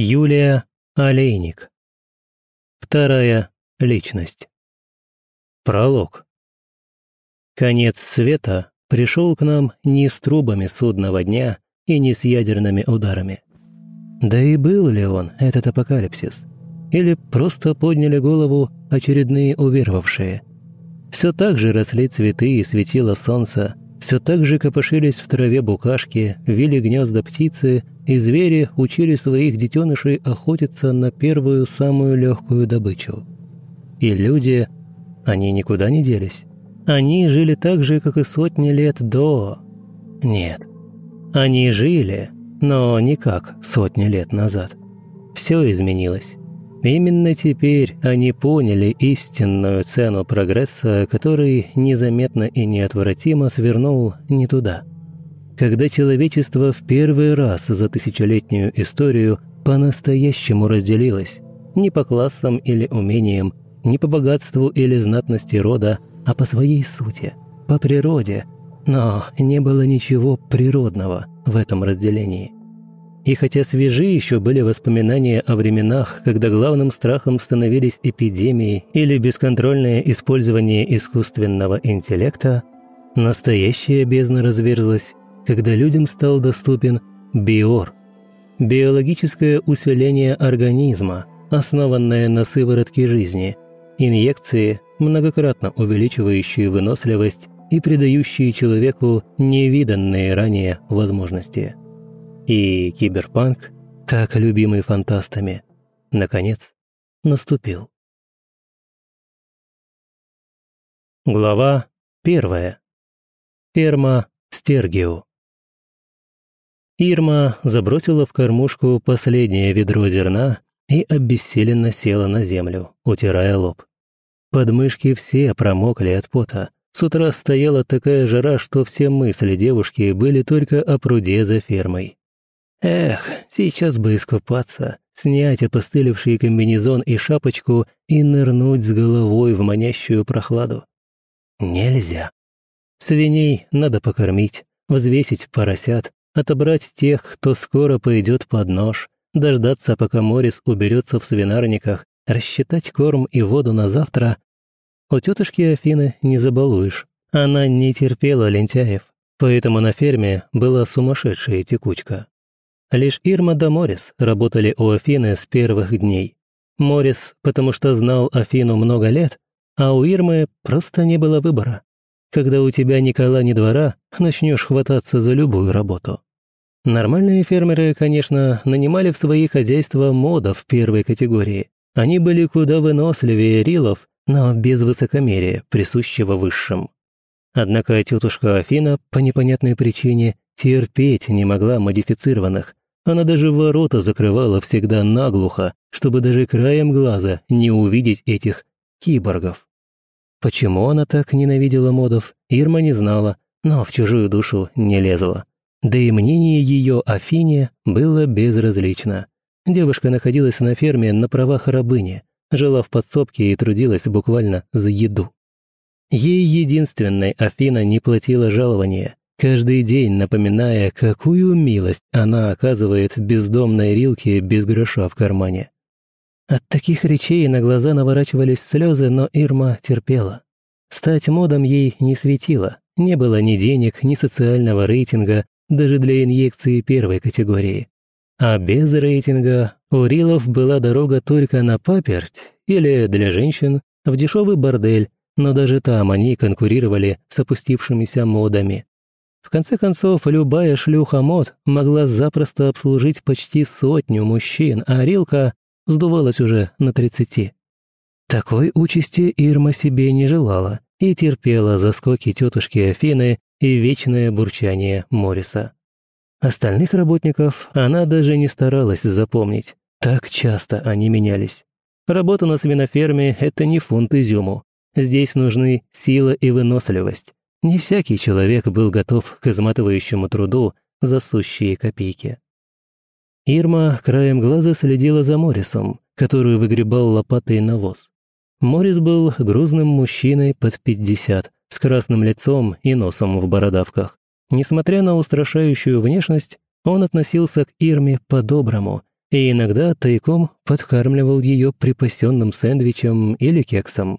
Юлия Олейник. Вторая личность. Пролог. Конец света пришел к нам не с трубами судного дня и не с ядерными ударами. Да и был ли он, этот апокалипсис? Или просто подняли голову очередные уверовавшие? Все так же росли цветы и светило солнце, все так же копошились в траве букашки, вили гнезда птицы – и звери учили своих детенышей охотиться на первую самую легкую добычу. И люди, они никуда не делись. Они жили так же, как и сотни лет до. Нет, они жили, но не как сотни лет назад. Все изменилось. Именно теперь они поняли истинную цену прогресса, который незаметно и неотвратимо свернул не туда – когда человечество в первый раз за тысячелетнюю историю по-настоящему разделилось, не по классам или умениям, не по богатству или знатности рода, а по своей сути, по природе. Но не было ничего природного в этом разделении. И хотя свежи еще были воспоминания о временах, когда главным страхом становились эпидемии или бесконтрольное использование искусственного интеллекта, настоящая бездна разверзлась когда людям стал доступен биор – биологическое усиление организма, основанное на сыворотке жизни, инъекции, многократно увеличивающие выносливость и придающие человеку невиданные ранее возможности. И киберпанк, так любимый фантастами, наконец наступил. Глава первая. Ферма Стергио. Ирма забросила в кормушку последнее ведро зерна и обессиленно села на землю, утирая лоб. Подмышки все промокли от пота. С утра стояла такая жара, что все мысли девушки были только о пруде за фермой. Эх, сейчас бы искупаться, снять опостылевший комбинезон и шапочку и нырнуть с головой в манящую прохладу. Нельзя. Свиней надо покормить, взвесить поросят, отобрать тех, кто скоро пойдет под нож, дождаться, пока Морис уберется в свинарниках, рассчитать корм и воду на завтра. У тетушки Афины не забалуешь. Она не терпела лентяев, поэтому на ферме была сумасшедшая текучка. Лишь Ирма да Морис работали у Афины с первых дней. Морис, потому что знал Афину много лет, а у Ирмы просто не было выбора. Когда у тебя ни кола, ни двора, начнешь хвататься за любую работу. Нормальные фермеры, конечно, нанимали в свои хозяйства модов первой категории. Они были куда выносливее рилов, но без высокомерия, присущего высшим. Однако тетушка Афина по непонятной причине терпеть не могла модифицированных. Она даже ворота закрывала всегда наглухо, чтобы даже краем глаза не увидеть этих киборгов. Почему она так ненавидела модов, Ирма не знала, но в чужую душу не лезла. Да и мнение ее о Фине было безразлично. Девушка находилась на ферме на правах рабыни, жила в подсобке и трудилась буквально за еду. Ей единственной Афина не платила жалования, каждый день напоминая, какую милость она оказывает бездомной Рилке без гроша в кармане. От таких речей на глаза наворачивались слезы, но Ирма терпела. Стать модом ей не светило, не было ни денег, ни социального рейтинга, даже для инъекции первой категории. А без рейтинга у Рилов была дорога только на паперть или для женщин в дешевый бордель, но даже там они конкурировали с опустившимися модами. В конце концов, любая шлюха-мод могла запросто обслужить почти сотню мужчин, а Рилка сдувалась уже на 30. Такой участи Ирма себе не желала и терпела заскоки тетушки Афины и вечное бурчание Морриса. Остальных работников она даже не старалась запомнить, так часто они менялись. Работа на свиноферме – это не фунт изюму. Здесь нужны сила и выносливость. Не всякий человек был готов к изматывающему труду за сущие копейки. Ирма краем глаза следила за Моррисом, который выгребал лопатой навоз. Моррис был грузным мужчиной под пятьдесят, с красным лицом и носом в бородавках. Несмотря на устрашающую внешность, он относился к Ирме по-доброму, и иногда тайком подкармливал ее припасенным сэндвичем или кексом.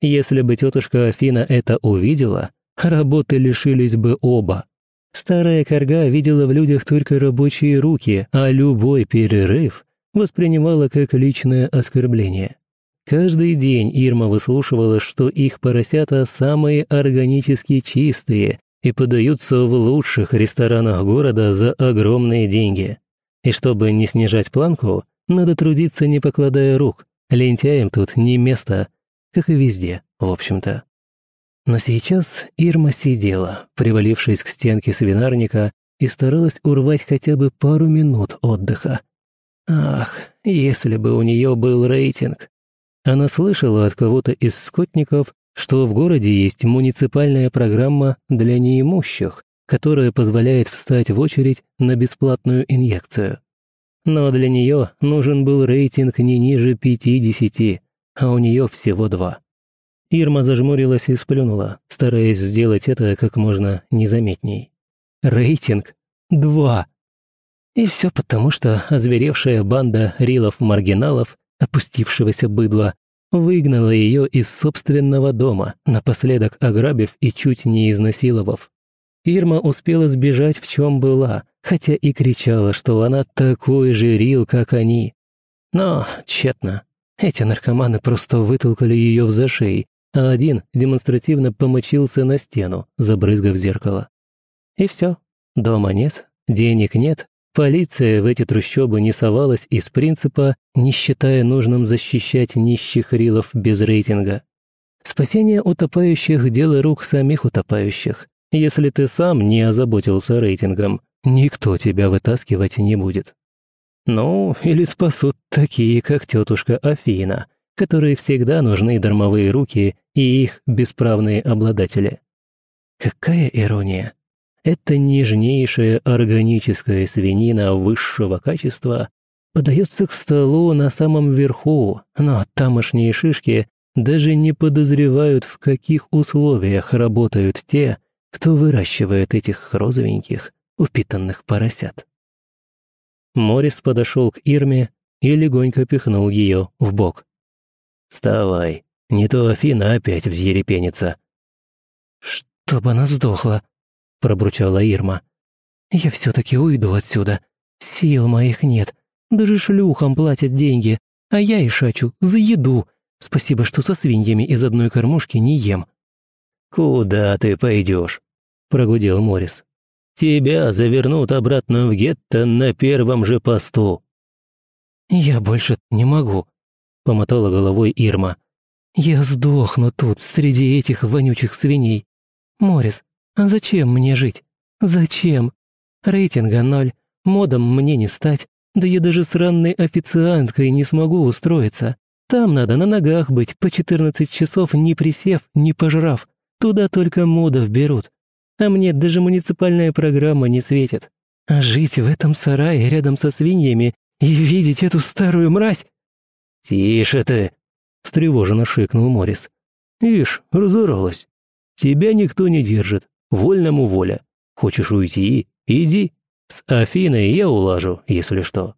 Если бы тетушка Афина это увидела, работы лишились бы оба. Старая корга видела в людях только рабочие руки, а любой перерыв воспринимала как личное оскорбление. Каждый день Ирма выслушивала, что их поросята самые органически чистые и подаются в лучших ресторанах города за огромные деньги. И чтобы не снижать планку, надо трудиться не покладая рук. Лентяям тут не место, как и везде, в общем-то. Но сейчас Ирма сидела, привалившись к стенке свинарника, и старалась урвать хотя бы пару минут отдыха. Ах, если бы у нее был рейтинг, она слышала от кого-то из скотников, что в городе есть муниципальная программа для неимущих, которая позволяет встать в очередь на бесплатную инъекцию. Но для нее нужен был рейтинг не ниже 50, а у нее всего два. Ирма зажмурилась и сплюнула, стараясь сделать это как можно незаметней. Рейтинг два. И все потому, что озверевшая банда рилов-маргиналов опустившегося быдла, выгнала ее из собственного дома, напоследок ограбив и чуть не изнасиловав. Ирма успела сбежать в чем была, хотя и кричала, что она такой же рил, как они. Но тщетно. Эти наркоманы просто вытолкали ее в зашей, а один демонстративно помочился на стену, забрызгав зеркало. И все. Дома нет, денег нет, Полиция в эти трущобы не совалась из принципа, не считая нужным защищать нищих рилов без рейтинга. Спасение утопающих – дело рук самих утопающих. Если ты сам не озаботился рейтингом, никто тебя вытаскивать не будет. Ну, или спасут такие, как тетушка Афина, которые всегда нужны дармовые руки и их бесправные обладатели. Какая ирония! Эта нежнейшая органическая свинина высшего качества подается к столу на самом верху, но тамошние шишки даже не подозревают, в каких условиях работают те, кто выращивает этих розовеньких, упитанных поросят. Морис подошел к Ирме и легонько пихнул ее в бок. «Вставай, не то Афина опять взъерепенится». «Чтоб она сдохла», пробурчала Ирма. «Я все-таки уйду отсюда. Сил моих нет. Даже шлюхам платят деньги, а я и шачу за еду. Спасибо, что со свиньями из одной кормушки не ем». «Куда ты пойдешь?» – прогудел Морис. «Тебя завернут обратно в гетто на первом же посту». «Я больше не могу», – помотала головой Ирма. «Я сдохну тут, среди этих вонючих свиней. Морис, а зачем мне жить? Зачем? Рейтинга ноль, модом мне не стать, да я даже сранной официанткой не смогу устроиться. Там надо на ногах быть по 14 часов, не присев, не пожрав. Туда только модов берут. А мне даже муниципальная программа не светит. А жить в этом сарае рядом со свиньями и видеть эту старую мразь... «Тише ты!» — встревоженно шикнул Морис. «Ишь, разоралась. Тебя никто не держит. Вольному воля. Хочешь уйти? Иди. С Афиной я улажу, если что.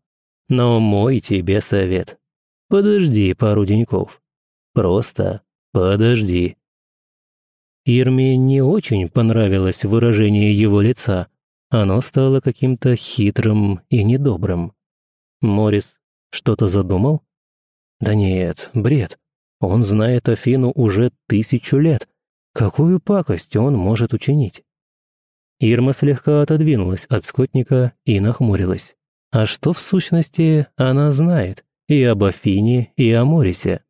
Но мой тебе совет. Подожди пару деньков. Просто подожди. Ирме не очень понравилось выражение его лица. Оно стало каким-то хитрым и недобрым. Морис что-то задумал? Да нет, бред. Он знает Афину уже тысячу лет. Какую пакость он может учинить? Ирма слегка отодвинулась от скотника и нахмурилась. А что в сущности она знает и об Афине, и о Морисе?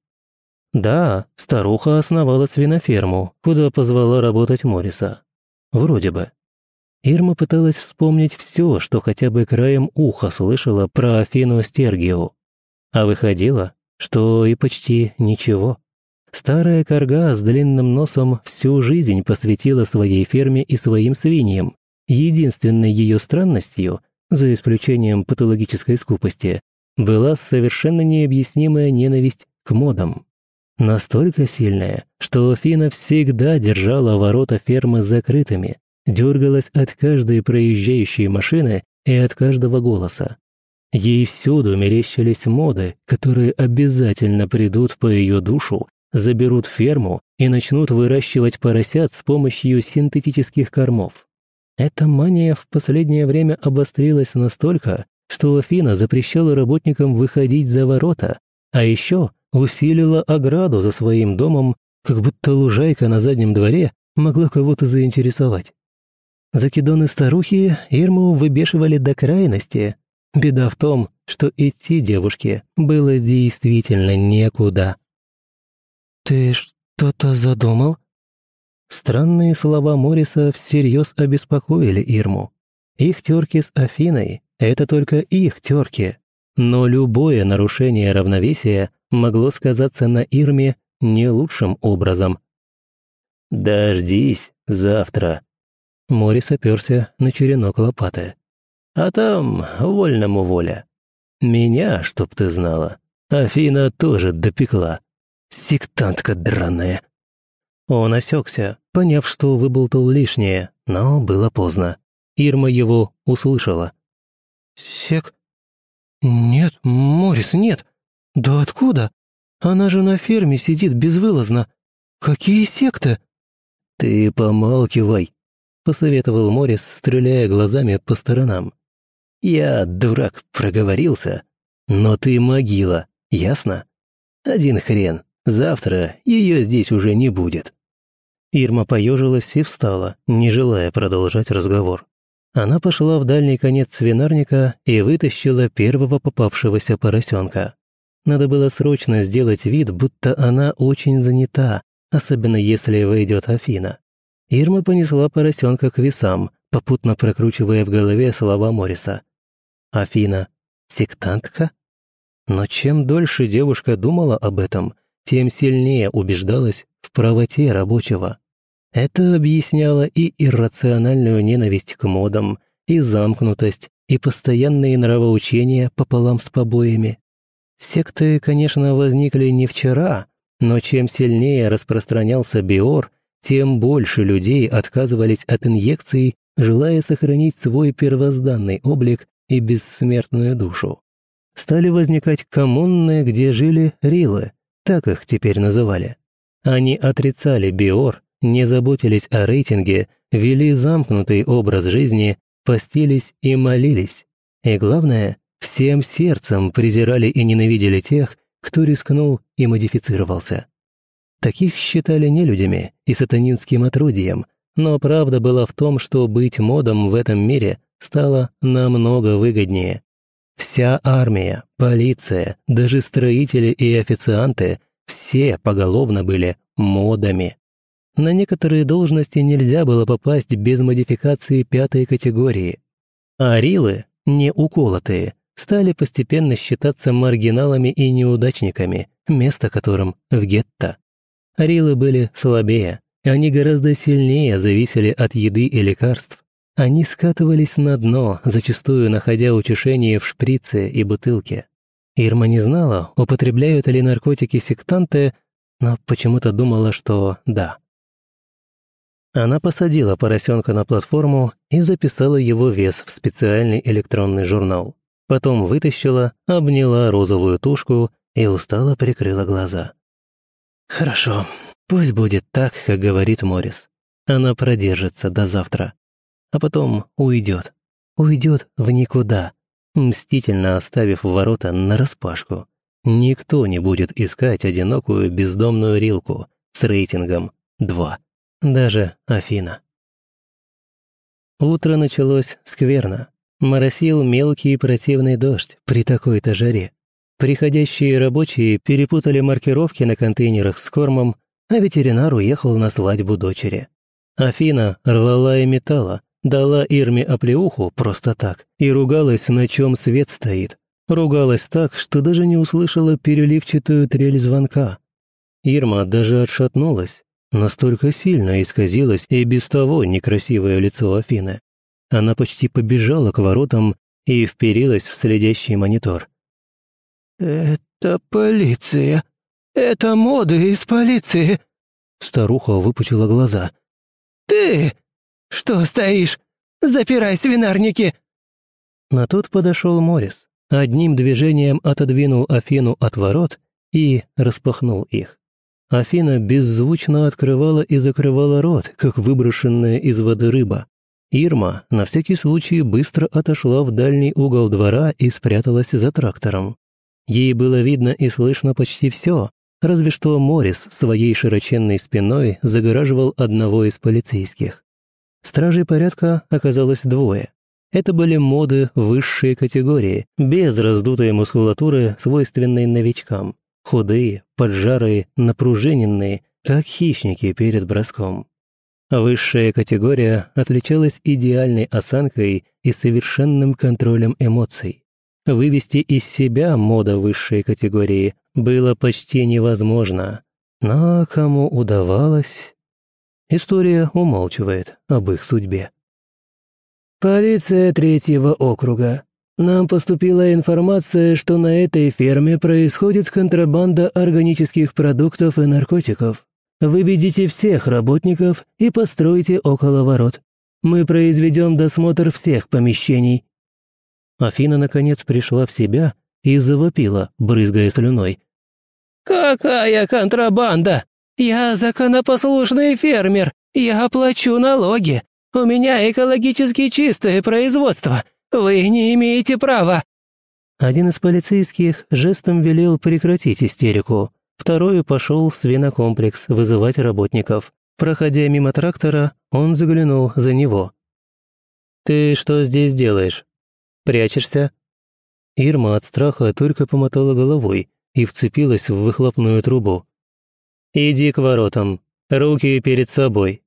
Да, старуха основала свиноферму, куда позвала работать Мориса. Вроде бы. Ирма пыталась вспомнить все, что хотя бы краем уха слышала про Афину Стергио. А выходило, что и почти ничего. Старая корга с длинным носом всю жизнь посвятила своей ферме и своим свиньям. Единственной ее странностью, за исключением патологической скупости, была совершенно необъяснимая ненависть к модам. Настолько сильная, что Фина всегда держала ворота фермы закрытыми, дергалась от каждой проезжающей машины и от каждого голоса. Ей всюду мерещились моды, которые обязательно придут по ее душу, заберут ферму и начнут выращивать поросят с помощью синтетических кормов. Эта мания в последнее время обострилась настолько, что Афина запрещала работникам выходить за ворота, а еще усилила ограду за своим домом, как будто лужайка на заднем дворе могла кого-то заинтересовать. Закидоны старухи Ирму выбешивали до крайности. Беда в том, что идти девушке было действительно некуда. «Ты что-то задумал?» Странные слова Мориса всерьез обеспокоили Ирму. Их терки с Афиной — это только их терки. Но любое нарушение равновесия могло сказаться на Ирме не лучшим образом. «Дождись завтра», Морис оперся на черенок лопаты. «А там вольному воля. Меня, чтоб ты знала, Афина тоже допекла. Сектантка драная». Он осекся, поняв, что выболтал лишнее, но было поздно. Ирма его услышала. «Сек? Нет, Морис, нет. Да откуда? Она же на ферме сидит безвылазно. Какие секты?» «Ты помалкивай», посоветовал Морис, стреляя глазами по сторонам. «Я, дурак, проговорился. Но ты могила, ясно? Один хрен, завтра ее здесь уже не будет». Ирма поежилась и встала, не желая продолжать разговор. Она пошла в дальний конец свинарника и вытащила первого попавшегося поросенка. Надо было срочно сделать вид, будто она очень занята, особенно если войдет Афина. Ирма понесла поросенка к весам, попутно прокручивая в голове слова Мориса. Афина — сектантка? Но чем дольше девушка думала об этом, тем сильнее убеждалась в правоте рабочего. Это объясняло и иррациональную ненависть к модам, и замкнутость, и постоянные нравоучения пополам с побоями. Секты, конечно, возникли не вчера, но чем сильнее распространялся Биор, тем больше людей отказывались от инъекций, желая сохранить свой первозданный облик и бессмертную душу. Стали возникать коммуны, где жили рилы, так их теперь называли. Они отрицали биор, не заботились о рейтинге, вели замкнутый образ жизни, постились и молились. И главное, всем сердцем презирали и ненавидели тех, кто рискнул и модифицировался. Таких считали нелюдями и сатанинским отродьем, но правда была в том, что быть модом в этом мире стало намного выгоднее. Вся армия, полиция, даже строители и официанты – все поголовно были модами. На некоторые должности нельзя было попасть без модификации пятой категории. А рилы, не уколотые, стали постепенно считаться маргиналами и неудачниками, место которым в гетто. Рилы были слабее, они гораздо сильнее зависели от еды и лекарств. Они скатывались на дно, зачастую находя утешение в шприце и бутылке. Ирма не знала, употребляют ли наркотики сектанты, но почему-то думала, что да. Она посадила поросенка на платформу и записала его вес в специальный электронный журнал. Потом вытащила, обняла розовую тушку и устало прикрыла глаза. Хорошо, пусть будет так, как говорит Морис. Она продержится до завтра, а потом уйдет. Уйдет в никуда, мстительно оставив ворота нараспашку. Никто не будет искать одинокую бездомную рилку с рейтингом 2. Даже Афина. Утро началось скверно. Моросил мелкий противный дождь при такой-то жаре. Приходящие рабочие перепутали маркировки на контейнерах с кормом, а ветеринар уехал на свадьбу дочери. Афина рвала и металла, дала Ирме оплеуху просто так и ругалась, на чем свет стоит. Ругалась так, что даже не услышала переливчатую трель звонка. Ирма даже отшатнулась, настолько сильно исказилось и без того некрасивое лицо Афины. Она почти побежала к воротам и вперилась в следящий монитор. «Это полиция! Это моды из полиции!» Старуха выпучила глаза. «Ты! Что стоишь? Запирай свинарники!» На тот подошел Морис, одним движением отодвинул Афину от ворот и распахнул их. Афина беззвучно открывала и закрывала рот, как выброшенная из воды рыба. Ирма на всякий случай быстро отошла в дальний угол двора и спряталась за трактором. Ей было видно и слышно почти все, разве что Морис своей широченной спиной загораживал одного из полицейских. Стражей порядка оказалось двое. Это были моды высшей категории, без раздутой мускулатуры, свойственной новичкам. Худые, поджарые, напружиненные, как хищники перед броском. Высшая категория отличалась идеальной осанкой и совершенным контролем эмоций. Вывести из себя мода высшей категории было почти невозможно, но кому удавалось... История умалчивает об их судьбе. «Полиция третьего округа. Нам поступила информация, что на этой ферме происходит контрабанда органических продуктов и наркотиков. Выведите всех работников и постройте около ворот. Мы произведем досмотр всех помещений». Афина, наконец, пришла в себя и завопила, брызгая слюной. «Какая контрабанда? Я законопослушный фермер, я оплачу налоги, у меня экологически чистое производство. Вы не имеете права». Один из полицейских жестом велел прекратить истерику. Второй пошел в свинокомплекс вызывать работников. Проходя мимо трактора, он заглянул за него. «Ты что здесь делаешь? Прячешься?» Ирма от страха только помотала головой и вцепилась в выхлопную трубу. «Иди к воротам, руки перед собой».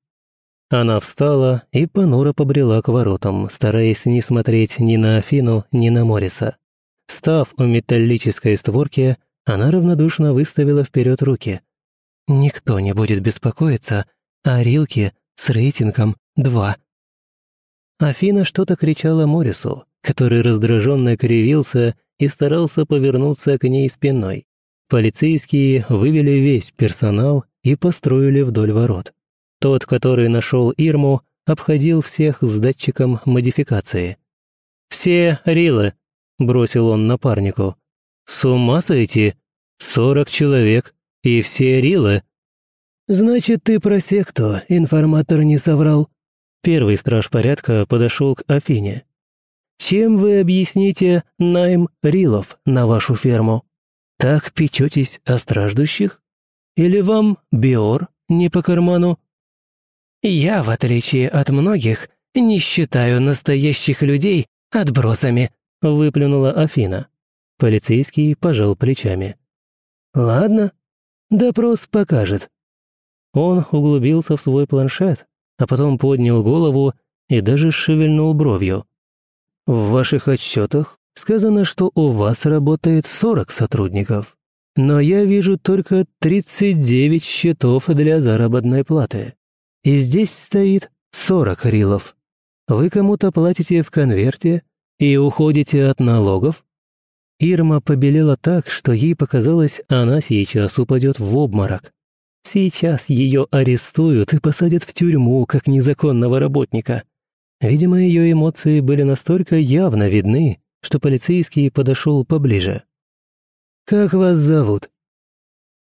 Она встала и понуро побрела к воротам, стараясь не смотреть ни на Афину, ни на Мориса. Став у металлической створки, она равнодушно выставила вперед руки. «Никто не будет беспокоиться о Рилке с рейтингом 2». Афина что-то кричала Морису, который раздраженно кривился и старался повернуться к ней спиной. Полицейские вывели весь персонал и построили вдоль ворот. Тот, который нашел Ирму, обходил всех с датчиком модификации. «Все рилы», — бросил он напарнику. «С ума сойти? Сорок человек, и все рилы». «Значит, ты про секту, информатор не соврал?» Первый страж порядка подошел к Афине. «Чем вы объясните найм рилов на вашу ферму? Так печетесь о страждущих? Или вам биор не по карману?» «Я, в отличие от многих, не считаю настоящих людей отбросами», — выплюнула Афина. Полицейский пожал плечами. «Ладно, допрос покажет». Он углубился в свой планшет, а потом поднял голову и даже шевельнул бровью. «В ваших отчетах сказано, что у вас работает 40 сотрудников, но я вижу только 39 счетов для заработной платы. И здесь стоит 40 рилов. Вы кому-то платите в конверте и уходите от налогов? Ирма побелела так, что ей показалось, она сейчас упадет в обморок. Сейчас ее арестуют и посадят в тюрьму, как незаконного работника. Видимо, ее эмоции были настолько явно видны, что полицейский подошел поближе. «Как вас зовут?»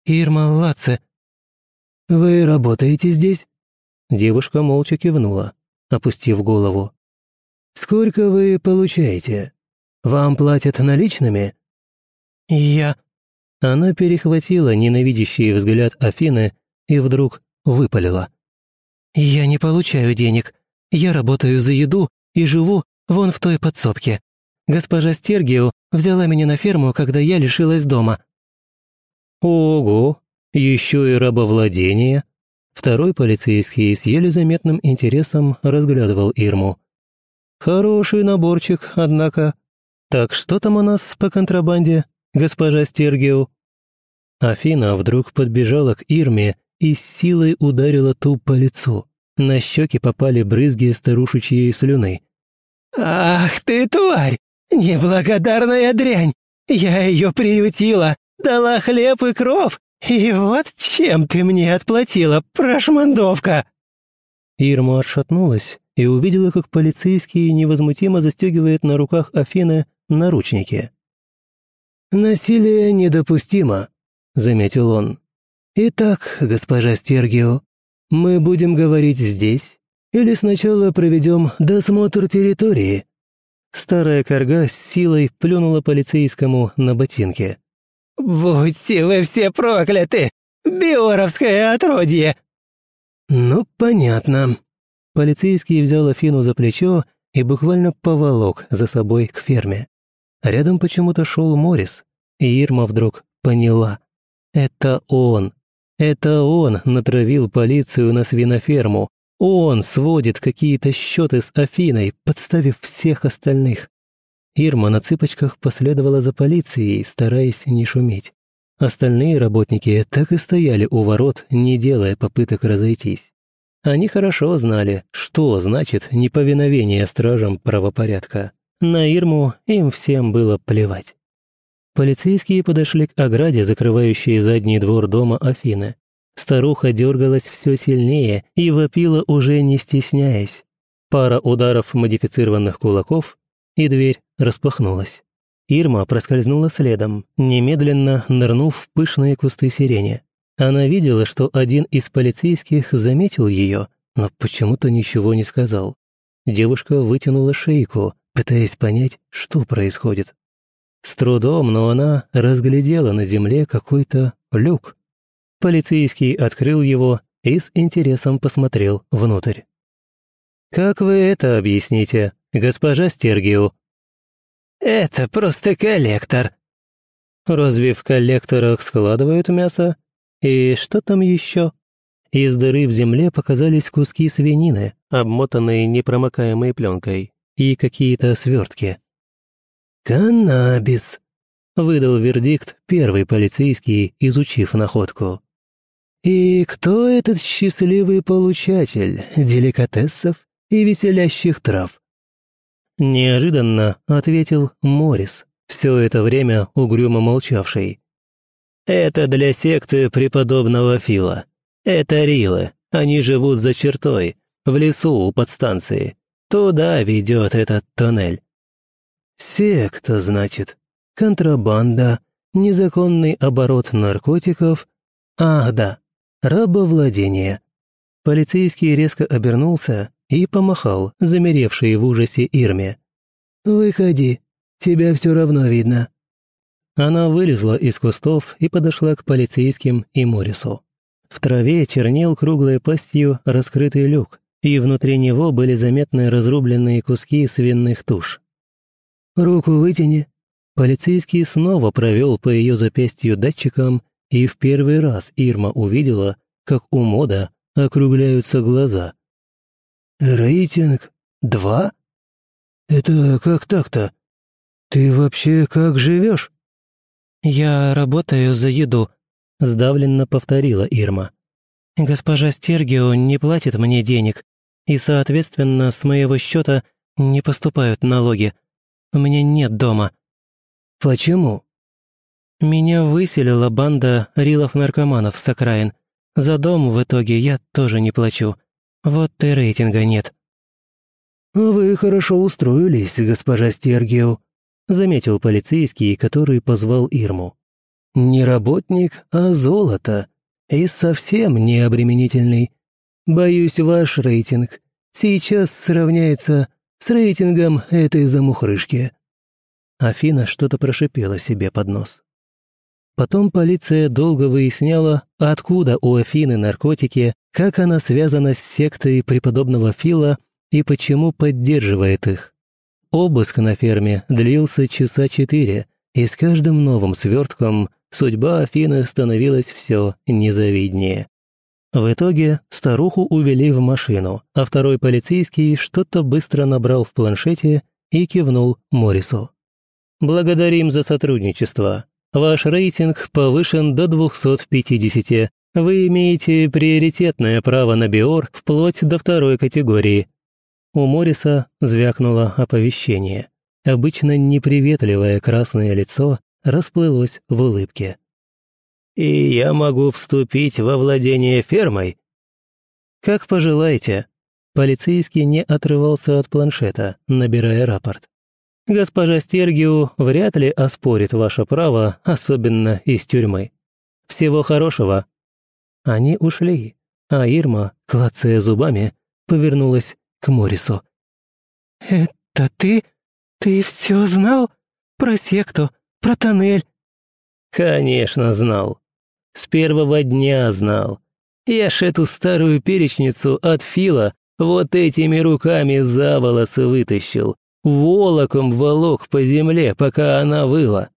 «Ирма Лаце». «Вы работаете здесь?» Девушка молча кивнула, опустив голову. «Сколько вы получаете? Вам платят наличными?» «Я...» Она перехватила ненавидящий взгляд Афины и вдруг выпалила. «Я не получаю денег. Я работаю за еду и живу вон в той подсобке. Госпожа Стергио взяла меня на ферму, когда я лишилась дома». «Ого! Еще и рабовладение!» Второй полицейский с еле заметным интересом разглядывал Ирму. «Хороший наборчик, однако. Так что там у нас по контрабанде, госпожа Стергиу?» Афина вдруг подбежала к Ирме и с силой ударила ту по лицу. На щеки попали брызги старушечьей слюны. «Ах ты, тварь! Неблагодарная дрянь! Я ее приютила, дала хлеб и кров, «И вот чем ты мне отплатила, прошмандовка!» Ирма отшатнулась и увидела, как полицейский невозмутимо застегивает на руках Афины наручники. «Насилие недопустимо», — заметил он. «Итак, госпожа Стергио, мы будем говорить здесь или сначала проведем досмотр территории?» Старая корга с силой плюнула полицейскому на ботинки. «Будьте вы все прокляты! Биоровское отродье!» «Ну, понятно». Полицейский взял Афину за плечо и буквально поволок за собой к ферме. Рядом почему-то шел Морис, и Ирма вдруг поняла. Это он. Это он натравил полицию на свиноферму. Он сводит какие-то счеты с Афиной, подставив всех остальных. Ирма на цыпочках последовала за полицией, стараясь не шуметь. Остальные работники так и стояли у ворот, не делая попыток разойтись. Они хорошо знали, что значит неповиновение стражам правопорядка. На Ирму им всем было плевать. Полицейские подошли к ограде, закрывающей задний двор дома Афины. Старуха дергалась все сильнее и вопила уже не стесняясь. Пара ударов модифицированных кулаков, и дверь распахнулась. Ирма проскользнула следом, немедленно нырнув в пышные кусты сирени. Она видела, что один из полицейских заметил ее, но почему-то ничего не сказал. Девушка вытянула шейку, пытаясь понять, что происходит. С трудом, но она разглядела на земле какой-то люк. Полицейский открыл его и с интересом посмотрел внутрь. «Как вы это объясните, госпожа Стергиу?» «Это просто коллектор». «Разве в коллекторах складывают мясо? И что там еще?» Из дыры в земле показались куски свинины, обмотанные непромокаемой пленкой, и какие-то свертки. «Каннабис», — выдал вердикт первый полицейский, изучив находку. «И кто этот счастливый получатель деликатесов и веселящих трав?» Неожиданно ответил Морис, все это время угрюмо молчавший. «Это для секты преподобного Фила. Это Рилы. Они живут за чертой, в лесу у подстанции. Туда ведет этот тоннель». «Секта, значит. Контрабанда, незаконный оборот наркотиков. Ах, да, рабовладение». Полицейский резко обернулся и помахал замеревшей в ужасе Ирме. «Выходи, тебя все равно видно». Она вылезла из кустов и подошла к полицейским и Морису. В траве чернел круглой пастью раскрытый люк, и внутри него были заметны разрубленные куски свиных туш. «Руку вытяни». Полицейский снова провел по ее запястью датчиком, и в первый раз Ирма увидела, как у Мода округляются глаза. «Рейтинг два? Это как так-то? Ты вообще как живешь?» «Я работаю за еду», — сдавленно повторила Ирма. «Госпожа Стергио не платит мне денег, и, соответственно, с моего счета не поступают налоги. У меня нет дома». «Почему?» «Меня выселила банда рилов-наркоманов с окраин. За дом в итоге я тоже не плачу. Вот и рейтинга нет». «Вы хорошо устроились, госпожа Стергио», — заметил полицейский, который позвал Ирму. «Не работник, а золото. И совсем не обременительный. Боюсь, ваш рейтинг сейчас сравняется с рейтингом этой замухрышки». Афина что-то прошипела себе под нос. Потом полиция долго выясняла, откуда у Афины наркотики, как она связана с сектой преподобного Фила и почему поддерживает их. Обыск на ферме длился часа четыре, и с каждым новым свертком судьба Афины становилась все незавиднее. В итоге старуху увели в машину, а второй полицейский что-то быстро набрал в планшете и кивнул Морису. «Благодарим за сотрудничество. Ваш рейтинг повышен до 250. Вы имеете приоритетное право на биор вплоть до второй категории». У Мориса звякнуло оповещение. Обычно неприветливое красное лицо расплылось в улыбке. «И я могу вступить во владение фермой?» «Как пожелаете». Полицейский не отрывался от планшета, набирая рапорт. Госпожа Стергиу вряд ли оспорит ваше право, особенно из тюрьмы. Всего хорошего». Они ушли, а Ирма, клацая зубами, повернулась к Морису. «Это ты? Ты все знал? Про секту, про тоннель?» «Конечно знал. С первого дня знал. Я ж эту старую перечницу от Фила вот этими руками за волосы вытащил, волоком волок по земле, пока она выла.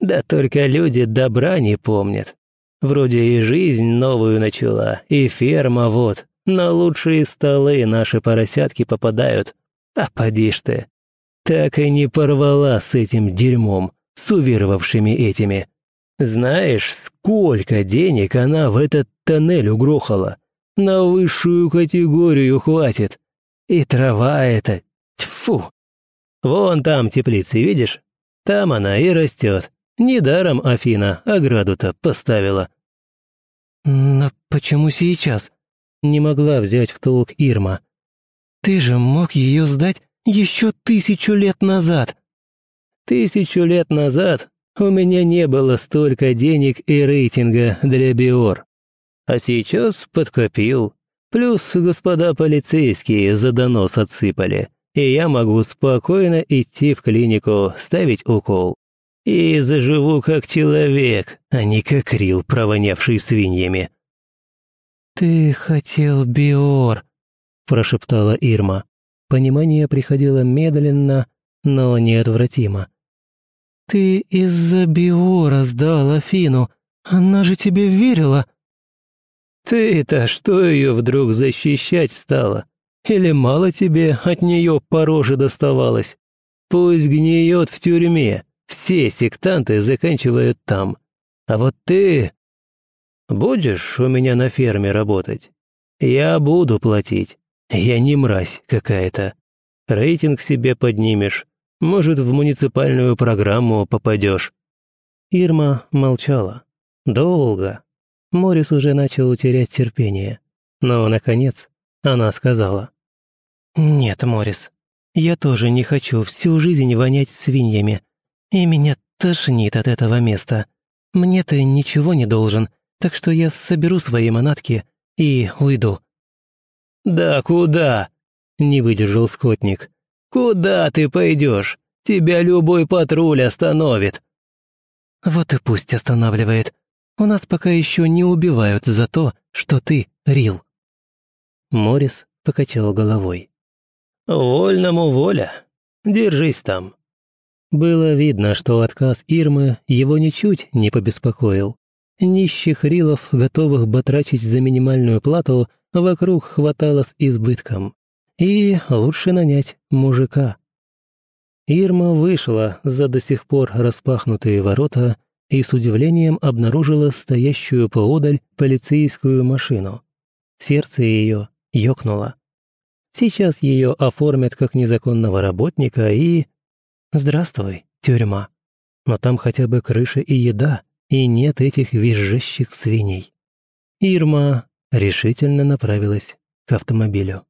Да только люди добра не помнят. Вроде и жизнь новую начала, и ферма вот. На лучшие столы наши поросятки попадают. А поди ж ты. Так и не порвала с этим дерьмом, с уверовавшими этими. Знаешь, сколько денег она в этот тоннель угрохала? На высшую категорию хватит. И трава эта, тьфу. Вон там теплицы, видишь? Там она и растет. Недаром Афина ограду-то поставила. «Но почему сейчас?» Не могла взять в толк Ирма. «Ты же мог ее сдать еще тысячу лет назад!» «Тысячу лет назад у меня не было столько денег и рейтинга для Биор. А сейчас подкопил. Плюс господа полицейские за донос отсыпали, и я могу спокойно идти в клинику ставить укол. И заживу как человек, а не как Рил, провонявший свиньями». «Ты хотел Биор», — прошептала Ирма. Понимание приходило медленно, но неотвратимо. «Ты из-за Биора сдал Афину. Она же тебе верила». «Ты-то что ее вдруг защищать стала? Или мало тебе от нее по роже доставалось? Пусть гниет в тюрьме, все сектанты заканчивают там. А вот ты... Будешь у меня на ферме работать? Я буду платить. Я не мразь какая-то. Рейтинг себе поднимешь. Может, в муниципальную программу попадешь. Ирма молчала. Долго. Морис уже начал терять терпение. Но, наконец, она сказала. «Нет, Морис, я тоже не хочу всю жизнь вонять свиньями и меня тошнит от этого места. Мне ты ничего не должен, так что я соберу свои манатки и уйду». «Да куда?» — не выдержал скотник. «Куда ты пойдешь? Тебя любой патруль остановит». «Вот и пусть останавливает. У нас пока еще не убивают за то, что ты Рил». Морис покачал головой. «Вольному воля. Держись там. Было видно, что отказ Ирмы его ничуть не побеспокоил. Нищих рилов, готовых батрачить за минимальную плату, вокруг хватало с избытком. И лучше нанять мужика. Ирма вышла за до сих пор распахнутые ворота и с удивлением обнаружила стоящую поодаль полицейскую машину. Сердце ее ёкнуло. Сейчас ее оформят как незаконного работника и Здравствуй, тюрьма. Но там хотя бы крыша и еда, и нет этих визжащих свиней. Ирма решительно направилась к автомобилю.